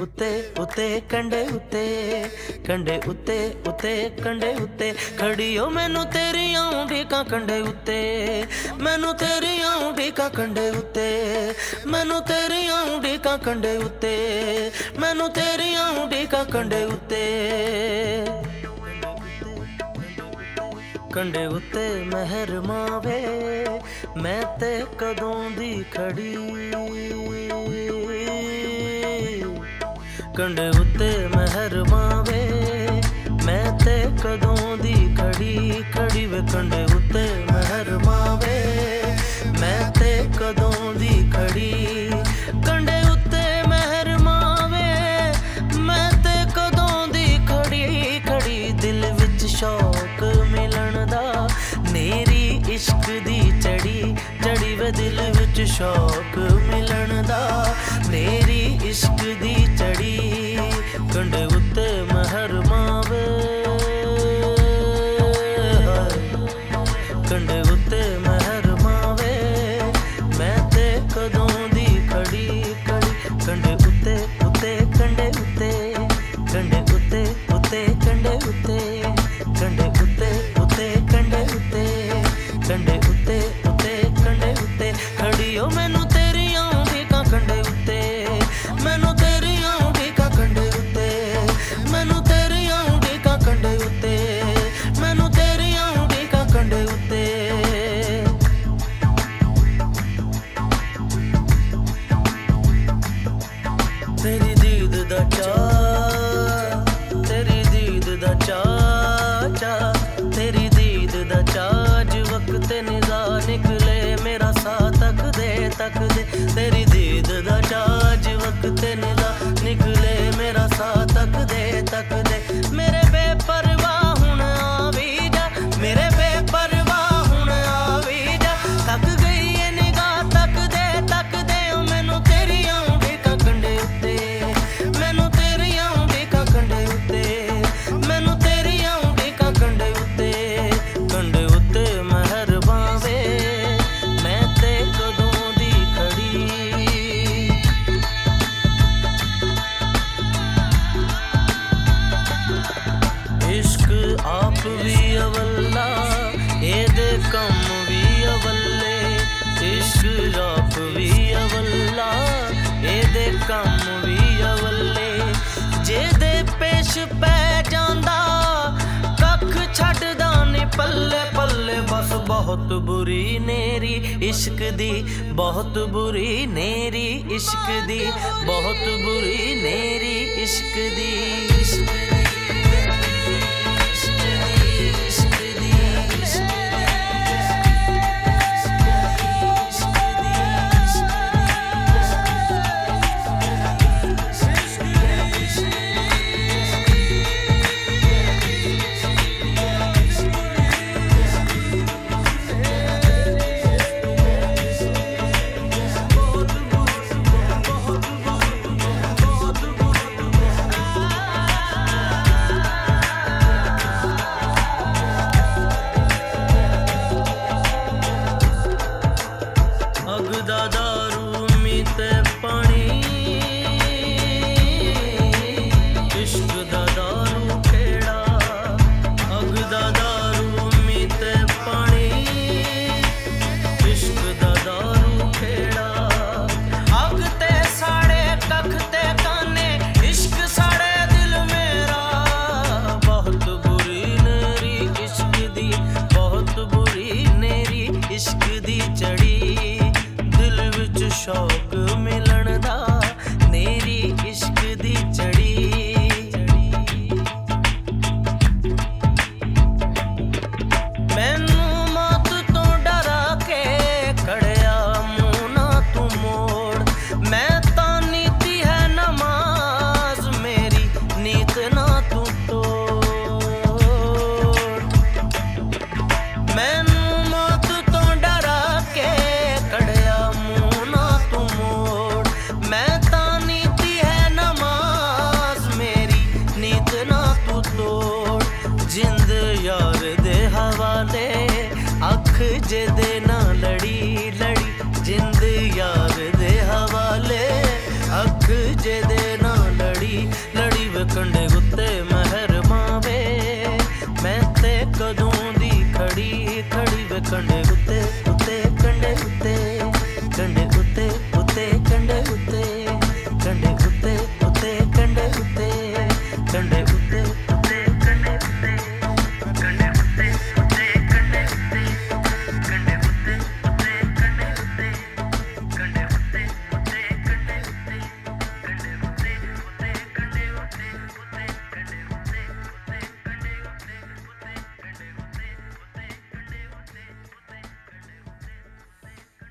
ਉੱਤੇ ਉੱਤੇ, ਕੰਡੇ ਉੱਤੇ ਕੰਡੇ ਉੱਤੇ ਉੱਤੇ, ਕੰਡੇ ਉੱਤੇ। ਖੜੀਓ ਮੈਨੂੰ ਤੇਰੀਆਂ ਉਂਡੀਕਾਂ ਕੰਡੇ ਉੱਤੇ, ਮੈਨੂੰ ਤੇਰੀਆਂ ਉਂਡੀਕਾਂ ਕੰਡੇ ਉੱਤੇ, ਮੈਨੂੰ ਤੇਰੀਆਂ ਉਂਡੀਕਾਂ ਕੰਡੇ ਉੱਤੇ, ਮੈਨੂੰ ਤੇਰੀਆਂ ਉਂਡੀਕਾਂ ਕੰਡੇ ਉੱਤੇ। ਕੰਡੇ ਉੱਤੇ ਮਹਿਰ ਮਾਵੇ, ਮੈਂ ਤੇ ਕਦੋਂ ਦੀ ਖੜੀ ਕੰਡੇ ਉੱਤੇ ਮਹਿਰ ਮਾਵੇ ਮੈਂ ਤੇ ਕਦੋਂ ਦੀ ਖੜੀ ਖੜੀ ਵੇ ਉੱਤੇ ਮਹਿਰ ਮਾਵੇ ਮੈਂ ਤੇ ਕਦੋਂ ਦੀ ਖੜੀ, ਕੰਡੇ ਉੱਤੇ ਮਹਿਰ ਮਾਵੇ ਮੈਂ ਤੇ ਕਦੋਂ ਦੀ ਖੜੀ ਖੜੀ ਦਿਲ ਵਿੱਚ ਸ਼ੌਕ ਮਿਲਣ ਦਾ, ਮੇਰੀ ਇਸ਼ਕ ਦੀ ਚੜੀ ਚੜੀ ਵੇ ਦਿਲ ਵਿੱਚ ਸ਼ੌਕ ਮਿਲਣ ਦਾ, ਮੇਰੀ ਇਸ਼ਕ ਦੀ ਚੜੀ ਦੇ ਤੇਰੀ ਦੀਦ ਦਾ ਚਾਜ ਵਕਤ ਨਿਜ਼ਾ ਨਿਕਲੇ ਮੇਰਾ ਸਾਹ ਤੱਕ ਤੱਕਦੇ ਮੇਰੇ ਬੇਪਰਵਾਹ ਪੇਸ਼ ਪੈ ਜਾਂਦਾ। ਕੱਖ ਛੱਡਦਾ ਨੀ ਪੱਲੇ ਪੱਲੇ, ਬਸ ਬਹੁਤ ਬੁਰੀ ਨੇਰੀ, ਇਸ਼ਕ ਦੀ ਬਹੁਤ ਬੁਰੀ ਨੇਰੀ, ਇਸ਼ਕ ਦੀ ਬਹੁਤ ਬੁਰੀ ਨੇਰੀ, ਇਸ਼ਕ ਦੀ ਲੋੜ ਜਿੰਦ ਯਾਰ ਦੇ ਹਵਾਲੇ, ਅੱਖ ਜਿਹਦੇ ਨਾ ਲੜੀ ਲੜੀ, ਜਿੰਦ ਯਾਰ ਦੇ ਹਵਾਲੇ, ਅੱਖ ਜਿਹਦੇ